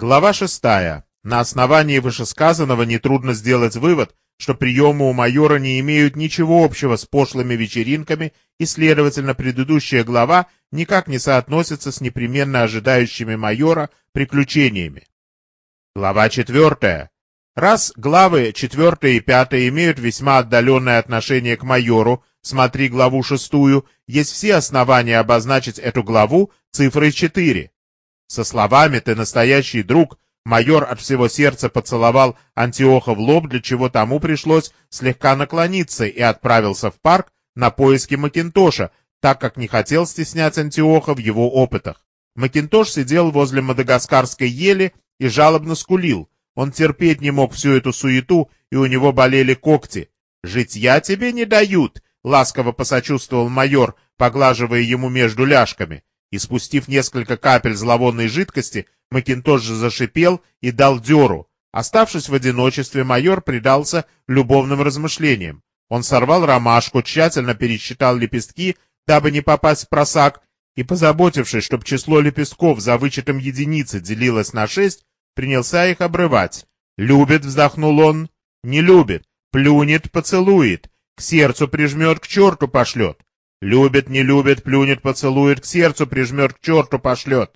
Глава шестая. На основании вышесказанного нетрудно сделать вывод, что приемы у майора не имеют ничего общего с пошлыми вечеринками, и, следовательно, предыдущая глава никак не соотносится с непременно ожидающими майора приключениями. Глава четвертая. Раз главы четвертая и пятая имеют весьма отдаленное отношение к майору, смотри главу шестую, есть все основания обозначить эту главу цифрой четыре. Со словами «ты настоящий друг» майор от всего сердца поцеловал Антиоха в лоб, для чего тому пришлось слегка наклониться и отправился в парк на поиски Макинтоша, так как не хотел стеснять Антиоха в его опытах. Макинтош сидел возле мадагаскарской ели и жалобно скулил. Он терпеть не мог всю эту суету, и у него болели когти. «Житья тебе не дают», — ласково посочувствовал майор, поглаживая ему между ляжками и, спустив несколько капель зловонной жидкости, Макинтош зашипел и дал дёру. Оставшись в одиночестве, майор предался любовным размышлениям. Он сорвал ромашку, тщательно пересчитал лепестки, дабы не попасть в просак, и, позаботившись, чтобы число лепестков за вычетом единицы делилось на шесть, принялся их обрывать. «Любит», — вздохнул он, — «не любит, плюнет, поцелует, к сердцу прижмет, к черту пошлет». Любит, не любит, плюнет, поцелует, к сердцу прижмет, к черту пошлет.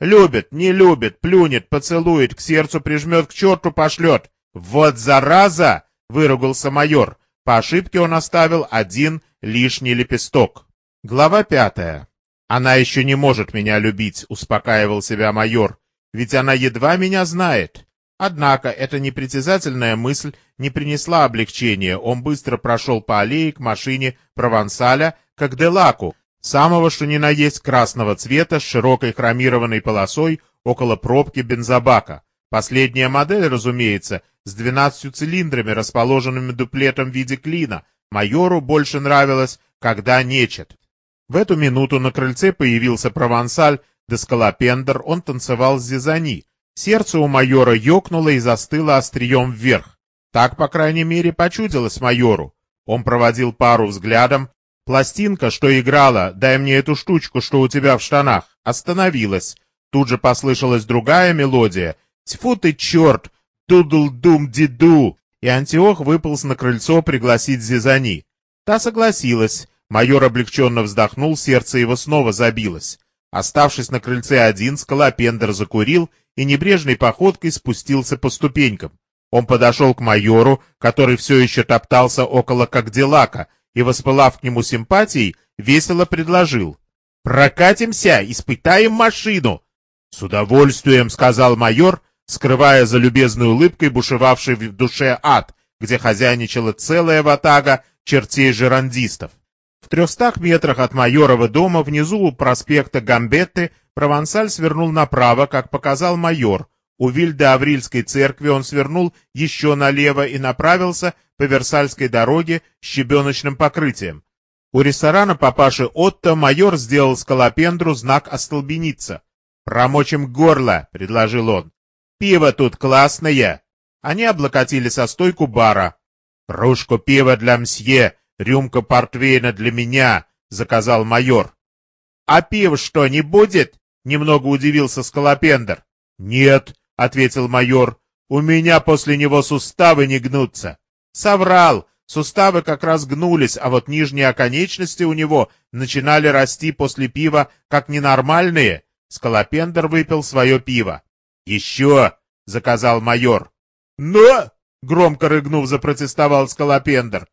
Любит, не любит, плюнет, поцелует, к сердцу прижмет, к черту пошлет. Вот зараза! — выругался майор. По ошибке он оставил один лишний лепесток. Глава пятая. «Она еще не может меня любить», — успокаивал себя майор. «Ведь она едва меня знает». Однако эта непритязательная мысль не принесла облегчения. Он быстро прошел по аллее к машине Провансаля, как Делаку, самого что ни на есть красного цвета с широкой хромированной полосой около пробки бензобака. Последняя модель, разумеется, с двенадцатью цилиндрами, расположенными дуплетом в виде клина. Майору больше нравилось, когда нечет. В эту минуту на крыльце появился провансаль Дескалопендер, он танцевал с Зизани. Сердце у майора ёкнуло и застыло острием вверх. Так, по крайней мере, почудилось майору. Он проводил пару взглядом, Пластинка, что играла «Дай мне эту штучку, что у тебя в штанах», остановилась. Тут же послышалась другая мелодия «Тьфу ты, черт! Дудл-дум-диду!» И Антиох выполз на крыльцо пригласить Зизани. Та согласилась. Майор облегченно вздохнул, сердце его снова забилось. Оставшись на крыльце один, Скалопендер закурил и небрежной походкой спустился по ступенькам. Он подошел к майору, который все еще топтался около Кагдилака, и, воспылав к нему симпатией, весело предложил. «Прокатимся, испытаем машину!» «С удовольствием», — сказал майор, скрывая за любезной улыбкой бушевавший в душе ад, где хозяйничала целая ватага чертей жерандистов. В трехстах метрах от майорова дома внизу у проспекта Гамбетты Провансаль свернул направо, как показал майор. У Вильда-Аврильской церкви он свернул еще налево и направился по Версальской дороге с щебеночным покрытием. У ресторана папаши Отто майор сделал скалопендру знак «Остолбениться». «Промочим горло», — предложил он. «Пиво тут классное». Они облокотились о стойку бара. «Кружку пива для мсье, рюмка портвейна для меня», — заказал майор. «А пива что, не будет?» — немного удивился скалопендр. «Нет», — ответил майор, — «у меня после него суставы не гнутся». Соврал. Суставы как раз гнулись, а вот нижние оконечности у него начинали расти после пива как ненормальные. Скалопендер выпил свое пиво. «Еще!» — заказал майор. «Но!» — громко рыгнув, запротестовал Скалопендер.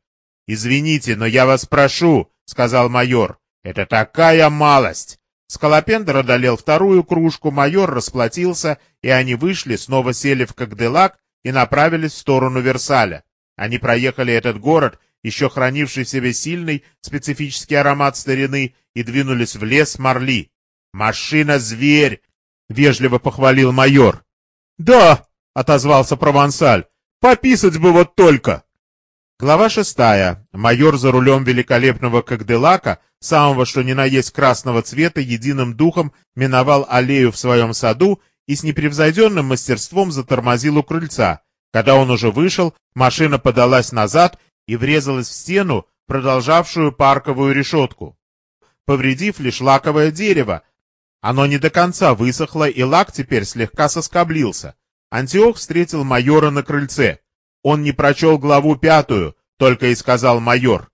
«Извините, но я вас прошу», — сказал майор. «Это такая малость!» Скалопендер одолел вторую кружку, майор расплатился, и они вышли, снова сели в Кагделак и направились в сторону Версаля. Они проехали этот город, еще хранивший в себе сильный специфический аромат старины, и двинулись в лес Марли. «Машина-зверь!» — вежливо похвалил майор. «Да!» — отозвался Провансаль. «Пописать бы вот только!» Глава шестая. Майор за рулем великолепного Кагделака, самого что ни на есть красного цвета, единым духом миновал аллею в своем саду и с непревзойденным мастерством затормозил у крыльца. Когда он уже вышел, машина подалась назад и врезалась в стену, продолжавшую парковую решетку, повредив лишь лаковое дерево, Оно не до конца высохло, и лак теперь слегка соскоблился. Антиох встретил майора на крыльце. Он не прочел главу пятую, только и сказал майор.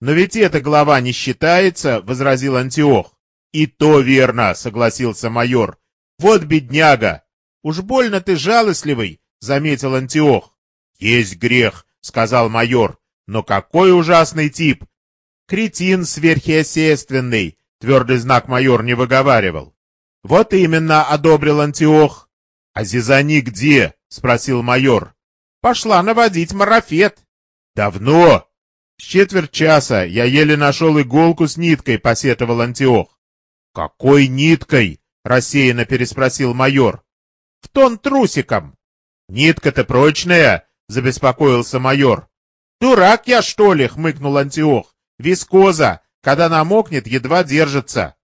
«Но ведь эта глава не считается», — возразил Антиох. «И то верно», — согласился майор. «Вот бедняга!» «Уж больно ты жалостливый», — заметил Антиох. «Есть грех», — сказал майор. «Но какой ужасный тип! Кретин сверхъестественный!» — твердый знак майор не выговаривал. «Вот именно», — одобрил Антиох. «А Зизани где?» — спросил майор. «Пошла наводить марафет». «Давно?» «С четверть часа я еле нашел иголку с ниткой», — посетовал Антиох. «Какой ниткой?» — рассеянно переспросил майор. «В тон трусиком». «Нитка-то прочная?» — забеспокоился майор. «Дурак я, что ли?» — хмыкнул Антиох. «Вискоза, когда намокнет, едва держится».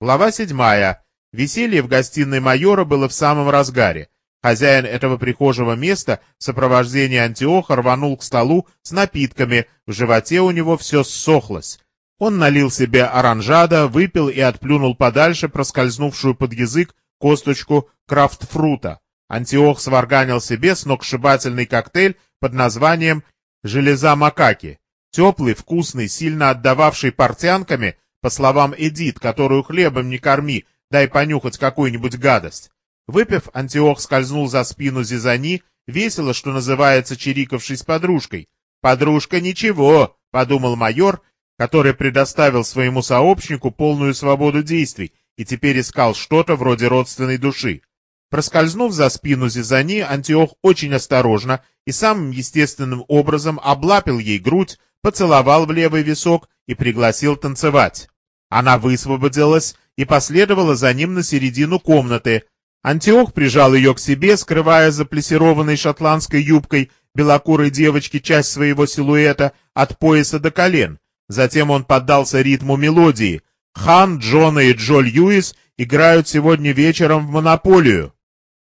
Глава седьмая. Веселье в гостиной майора было в самом разгаре. Хозяин этого прихожего места в сопровождении Антиоха рванул к столу с напитками, в животе у него все ссохлось. Он налил себе оранжада, выпил и отплюнул подальше проскользнувшую под язык косточку крафтфрута. Антиох сварганил себе сногсшибательный коктейль под названием «Железа макаки». Теплый, вкусный, сильно отдававший портянками, по словам Эдит, которую хлебом не корми, дай понюхать какую-нибудь гадость. Выпив, Антиох скользнул за спину Зизани, весело, что называется, чирикавшись подружкой. «Подружка ничего», — подумал майор, который предоставил своему сообщнику полную свободу действий и теперь искал что-то вроде родственной души. Проскользнув за спину Зизани, Антиох очень осторожно и самым естественным образом облапил ей грудь, поцеловал в левый висок и пригласил танцевать. Она высвободилась и последовала за ним на середину комнаты. Антиох прижал ее к себе, скрывая за плессированной шотландской юбкой белокурой девочки часть своего силуэта от пояса до колен. Затем он поддался ритму мелодии. Хан, Джона и Джо Льюис играют сегодня вечером в монополию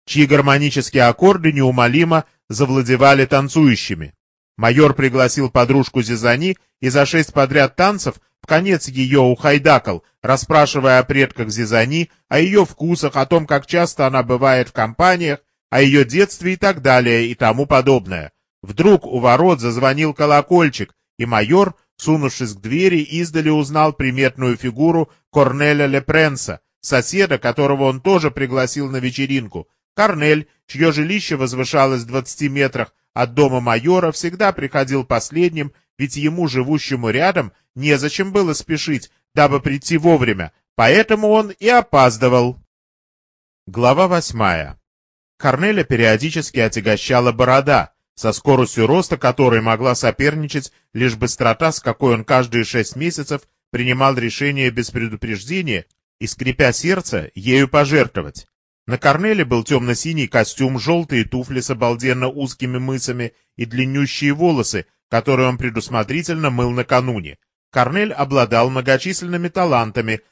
чьи гармонические аккорды неумолимо завладевали танцующими. Майор пригласил подружку Зизани и за шесть подряд танцев в конец ее ухайдакал, расспрашивая о предках Зизани, о ее вкусах, о том, как часто она бывает в компаниях, о ее детстве и так далее и тому подобное. Вдруг у ворот зазвонил колокольчик, и майор, сунувшись к двери, издали узнал приметную фигуру Корнеля Лепренса, соседа, которого он тоже пригласил на вечеринку, Корнель, чье жилище возвышалось в двадцати метрах от дома майора, всегда приходил последним, ведь ему, живущему рядом, незачем было спешить, дабы прийти вовремя, поэтому он и опаздывал. Глава восьмая. Корнеля периодически отягощала борода, со скоростью роста которой могла соперничать лишь быстрота, с какой он каждые шесть месяцев принимал решение без предупреждения и, скрипя сердце, ею пожертвовать. На Корнеле был темно-синий костюм, желтые туфли с обалденно узкими мысами и длиннющие волосы, которые он предусмотрительно мыл накануне. Корнель обладал многочисленными талантами,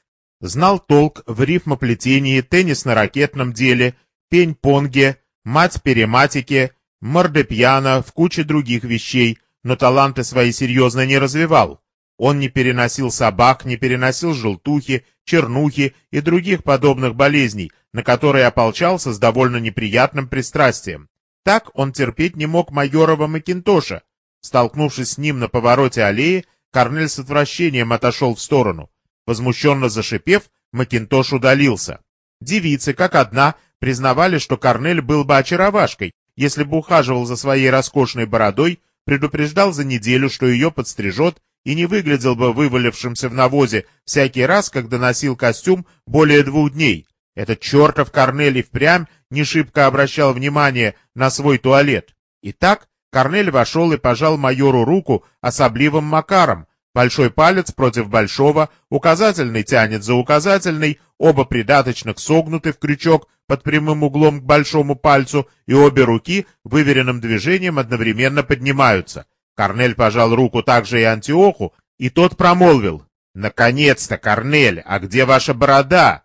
знал толк в рифмоплетении, теннисно-ракетном деле, пень-понге, мать-перематике, мордепьяно, в куче других вещей, но таланты свои серьезно не развивал. Он не переносил собак, не переносил желтухи, чернухи и других подобных болезней, на которые ополчался с довольно неприятным пристрастием. Так он терпеть не мог майорова Макинтоша. Столкнувшись с ним на повороте аллеи, Корнель с отвращением отошел в сторону. Возмущенно зашипев, Макинтош удалился. Девицы, как одна, признавали, что Корнель был бы очаровашкой, если бы ухаживал за своей роскошной бородой, предупреждал за неделю, что ее подстрижет, и не выглядел бы вывалившимся в навозе всякий раз, когда носил костюм более двух дней. Этот чертов Корнель и впрямь не шибко обращал внимание на свой туалет. Итак, Корнель вошел и пожал майору руку особливым макаром. Большой палец против большого, указательный тянет за указательный, оба придаточных согнуты в крючок под прямым углом к большому пальцу, и обе руки выверенным движением одновременно поднимаются. Корнель пожал руку также и Антиоху, и тот промолвил. «Наконец-то, Корнель, а где ваша борода?»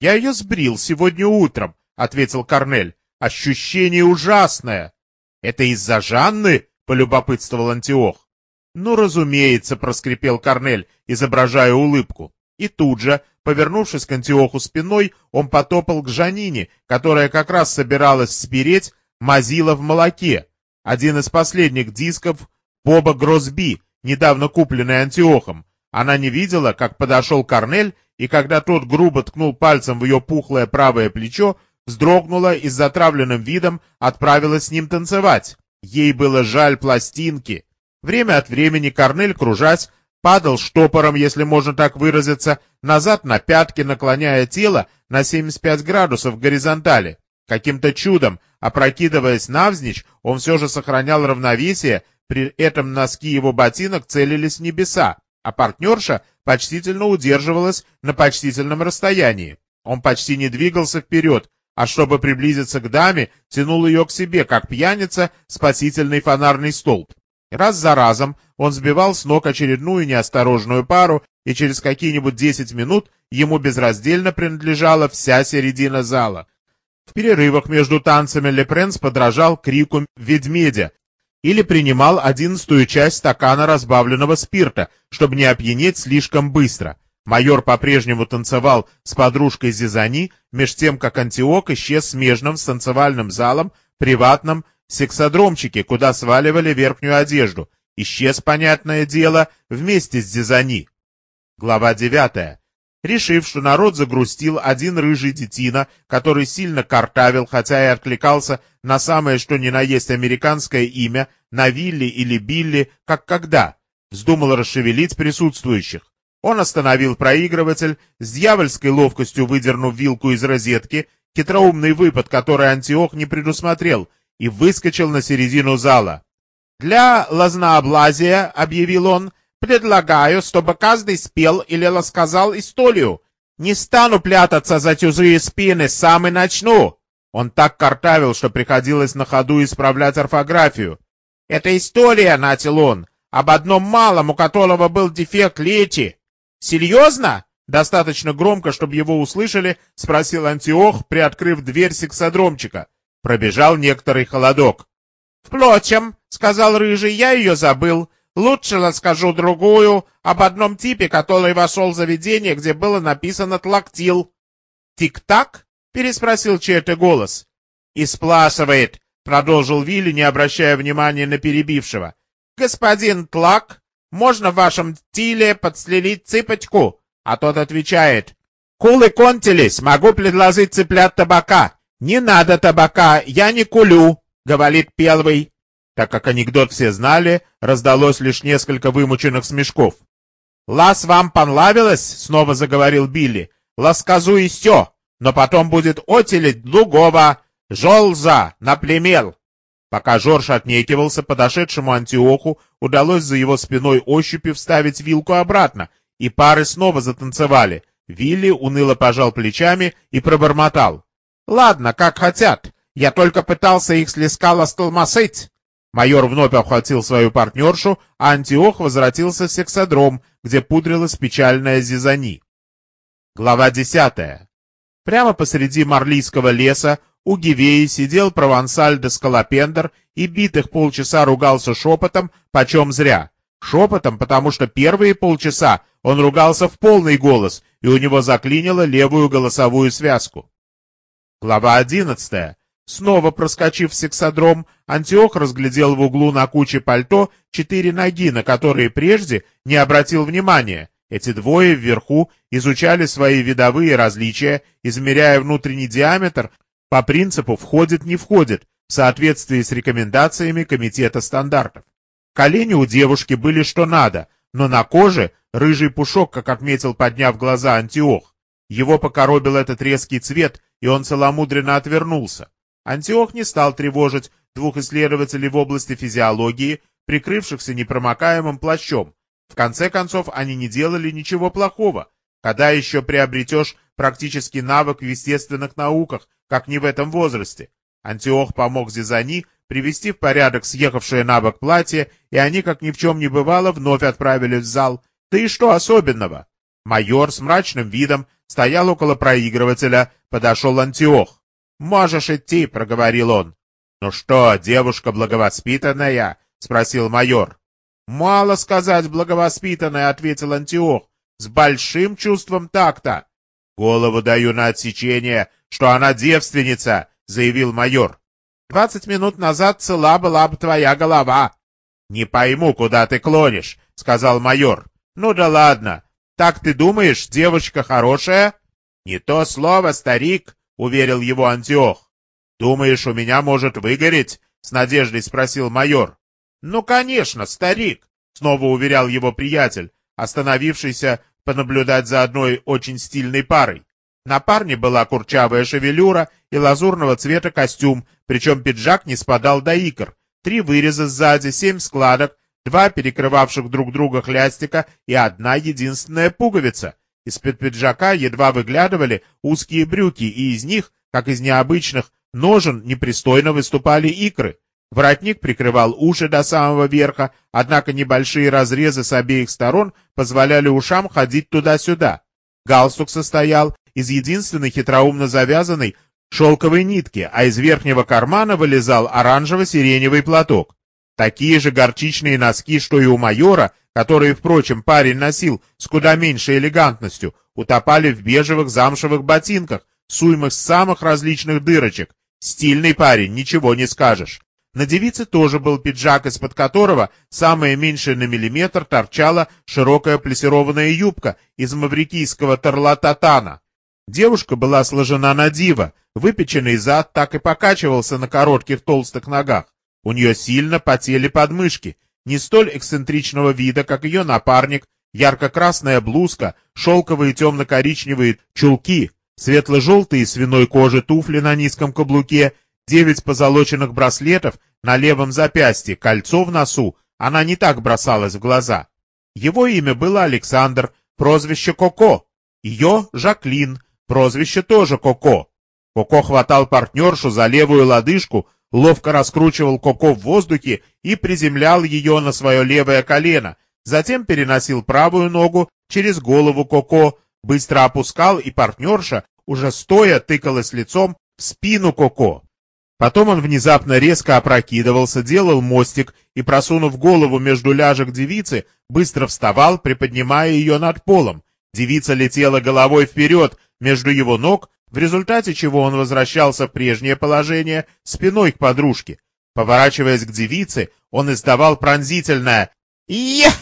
«Я ее сбрил сегодня утром», — ответил Корнель. «Ощущение ужасное». «Это из-за Жанны?» — полюбопытствовал Антиох. «Ну, разумеется», — проскрипел Корнель, изображая улыбку. И тут же, Повернувшись к Антиоху спиной, он потопал к Жанине, которая как раз собиралась спереть мазила в молоке, один из последних дисков Боба Гросби, недавно купленный Антиохом. Она не видела, как подошел Корнель, и когда тот грубо ткнул пальцем в ее пухлое правое плечо, вздрогнула и с затравленным видом отправилась с ним танцевать. Ей было жаль пластинки. Время от времени Корнель, кружась, падал штопором, если можно так выразиться, назад на пятки, наклоняя тело на 75 градусов в горизонтали. Каким-то чудом, опрокидываясь навзничь, он все же сохранял равновесие, при этом носки его ботинок целились в небеса, а партнерша почтительно удерживалась на почтительном расстоянии. Он почти не двигался вперед, а чтобы приблизиться к даме, тянул ее к себе, как пьяница, спасительный фонарный столб. Раз за разом он сбивал с ног очередную неосторожную пару, и через какие-нибудь десять минут ему безраздельно принадлежала вся середина зала. В перерывах между танцами Лепренс подражал крику «Ведмедя» или принимал одиннадцатую часть стакана разбавленного спирта, чтобы не опьянеть слишком быстро. Майор по-прежнему танцевал с подружкой Зизани, меж тем, как Антиок исчез смежным с танцевальным залом, приватном сексодромчике, куда сваливали верхнюю одежду. Исчез, понятное дело, вместе с Зизани. Глава девятая. Решив, что народ загрустил один рыжий детина, который сильно картавил, хотя и откликался на самое что ни на есть американское имя, на Вилли или Билли, как когда, вздумал расшевелить присутствующих. Он остановил проигрыватель, с дьявольской ловкостью выдернув вилку из розетки, хитроумный выпад, который Антиох не предусмотрел, и выскочил на середину зала. «Для лазнооблазия», — объявил он, — «предлагаю, чтобы каждый спел или рассказал историю. Не стану прятаться за чужие спины, сам и начну». Он так картавил, что приходилось на ходу исправлять орфографию. «Это история», — начал он, — «об одном малом, у которого был дефект лечи. «Серьезно?» Достаточно громко, чтобы его услышали, спросил Антиох, приоткрыв дверь сексодромчика. Пробежал некоторый холодок. «Впрочем», — сказал Рыжий, — «я ее забыл. Лучше расскажу другую, об одном типе, который вошел в заведение, где было написано «тлактил». «Тик-так?» — переспросил чей-то голос. «И сплашивает», — продолжил Вилли, не обращая внимания на перебившего. «Господин Тлак можно в вашем тиле подслелить цыпочку?» А тот отвечает, «Кулы кончились, могу предложить цыплят табака». «Не надо табака, я не кулю», — говорит первый. Так как анекдот все знали, раздалось лишь несколько вымученных смешков. «Лас вам понравилось?» — снова заговорил Билли. «Ласказу и все, но потом будет отелить другого. Жолза, наплемел». Пока Жорж отнекивался, подошедшему Антиоху удалось за его спиной ощупью вставить вилку обратно, и пары снова затанцевали. Вилли уныло пожал плечами и пробормотал. «Ладно, как хотят. Я только пытался их слескало столмасыть». Майор вновь охватил свою партнершу, а Антиох возвратился в сексодром, где пудрилась печальная Зизани. Глава десятая. Прямо посреди Марлийского леса у Гивеи сидел провансаль де Скалопендер и битых полчаса ругался шепотом, почем зря. Шепотом, потому что первые полчаса он ругался в полный голос, и у него заклинило левую голосовую связку. Глава одиннадцатая. Снова проскочив сексодром, Антиох разглядел в углу на куче пальто четыре ноги, на которые прежде не обратил внимания. Эти двое вверху изучали свои видовые различия, измеряя внутренний диаметр по принципу «входит-не входит» в соответствии с рекомендациями Комитета стандартов. Колени у девушки были что надо, но на коже рыжий пушок, как отметил, подняв глаза Антиох. Его покоробил этот резкий цвет, и он целомудренно отвернулся. Антиох не стал тревожить двух исследователей в области физиологии, прикрывшихся непромокаемым плащом. В конце концов, они не делали ничего плохого. Когда еще приобретешь практический навык в естественных науках, как не в этом возрасте. Антиох помог Зизани привести в порядок съехавшее на бок платье, и они, как ни в чем не бывало, вновь отправились в зал. Да и что особенного? Майор с мрачным видом стоял около проигрывателя, подошел Антиох. «Можешь идти», — проговорил он. «Ну что, девушка благовоспитанная?» — спросил майор. «Мало сказать благовоспитанная», — ответил Антиох. «С большим чувством такта». Голову даю на отсечение, что она девственница, заявил майор. Двадцать минут назад цела была бы твоя голова. Не пойму, куда ты клонишь, сказал майор. Ну да ладно. Так ты думаешь, девочка хорошая? Не то слово, старик, уверил его Антиох. Думаешь, у меня может выгореть? С надеждой спросил майор. Ну, конечно, старик, снова уверял его приятель, остановившийся понаблюдать за одной очень стильной парой. На парне была курчавая шевелюра и лазурного цвета костюм, причем пиджак не спадал до икр. Три выреза сзади, семь складок, два перекрывавших друг друга хлястика и одна единственная пуговица. Из-под пиджака едва выглядывали узкие брюки, и из них, как из необычных ножен, непристойно выступали икры. Воротник прикрывал уши до самого верха, однако небольшие разрезы с обеих сторон позволяли ушам ходить туда-сюда. Галстук состоял из единственной хитроумно завязанной шелковой нитки, а из верхнего кармана вылезал оранжево-сиреневый платок. Такие же горчичные носки, что и у майора, которые, впрочем, парень носил с куда меньшей элегантностью, утопали в бежевых замшевых ботинках, суймых самых различных дырочек. Стильный парень, ничего не скажешь. На девице тоже был пиджак, из-под которого самое меньшее на миллиметр торчала широкая плессированная юбка из маврикийского тарлататана. Девушка была сложена на диво, выпеченный зад так и покачивался на коротких толстых ногах. У нее сильно потели подмышки, не столь эксцентричного вида, как ее напарник, ярко-красная блузка, шелковые темно-коричневые чулки, светло-желтые свиной кожи туфли на низком каблуке девять позолоченных браслетов на левом запястье, кольцо в носу, она не так бросалась в глаза. Его имя было Александр, прозвище Коко. Ее — Жаклин, прозвище тоже Коко. Коко хватал партнершу за левую лодыжку, ловко раскручивал Коко в воздухе и приземлял ее на свое левое колено, затем переносил правую ногу через голову Коко, быстро опускал, и партнерша, уже стоя, тыкалась лицом в спину Коко. Потом он внезапно резко опрокидывался, делал мостик и, просунув голову между ляжек девицы, быстро вставал, приподнимая ее над полом. Девица летела головой вперед между его ног, в результате чего он возвращался в прежнее положение спиной к подружке. Поворачиваясь к девице, он издавал пронзительное «Ех!»,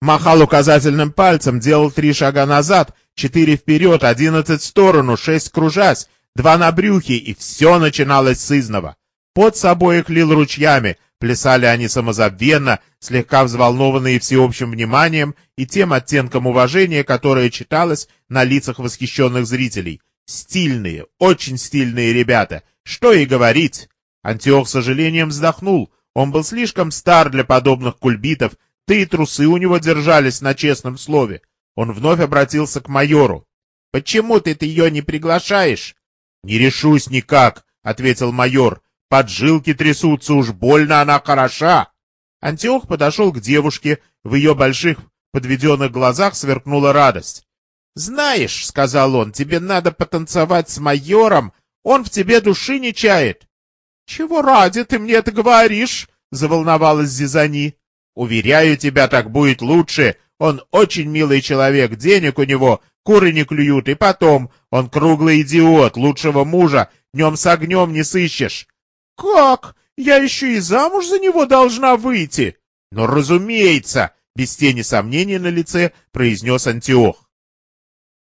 махал указательным пальцем, делал три шага назад, четыре вперед, одиннадцать в сторону, шесть кружась, два на брюхе, и все начиналось с изного. Под собой их лил ручьями, плясали они самозабвенно, слегка взволнованные всеобщим вниманием и тем оттенком уважения, которое читалось на лицах восхищенных зрителей. Стильные, очень стильные ребята, что и говорить. Антиох с сожалением вздохнул, он был слишком стар для подобных кульбитов, да и трусы у него держались на честном слове. Он вновь обратился к майору. «Почему ты ее не приглашаешь?» «Не решусь никак», — ответил майор. «Поджилки трясутся, уж больно она хороша». Антиох подошел к девушке, в ее больших подведенных глазах сверкнула радость. «Знаешь», — сказал он, — «тебе надо потанцевать с майором, он в тебе души не чает». «Чего ради ты мне это говоришь?» — заволновалась Зизани. «Уверяю тебя, так будет лучше. Он очень милый человек, денег у него куры не клюют, и потом, он круглый идиот, лучшего мужа днем с огнем не сыщешь. Как? Я еще и замуж за него должна выйти? Ну, разумеется, без тени сомнений на лице произнес Антиох.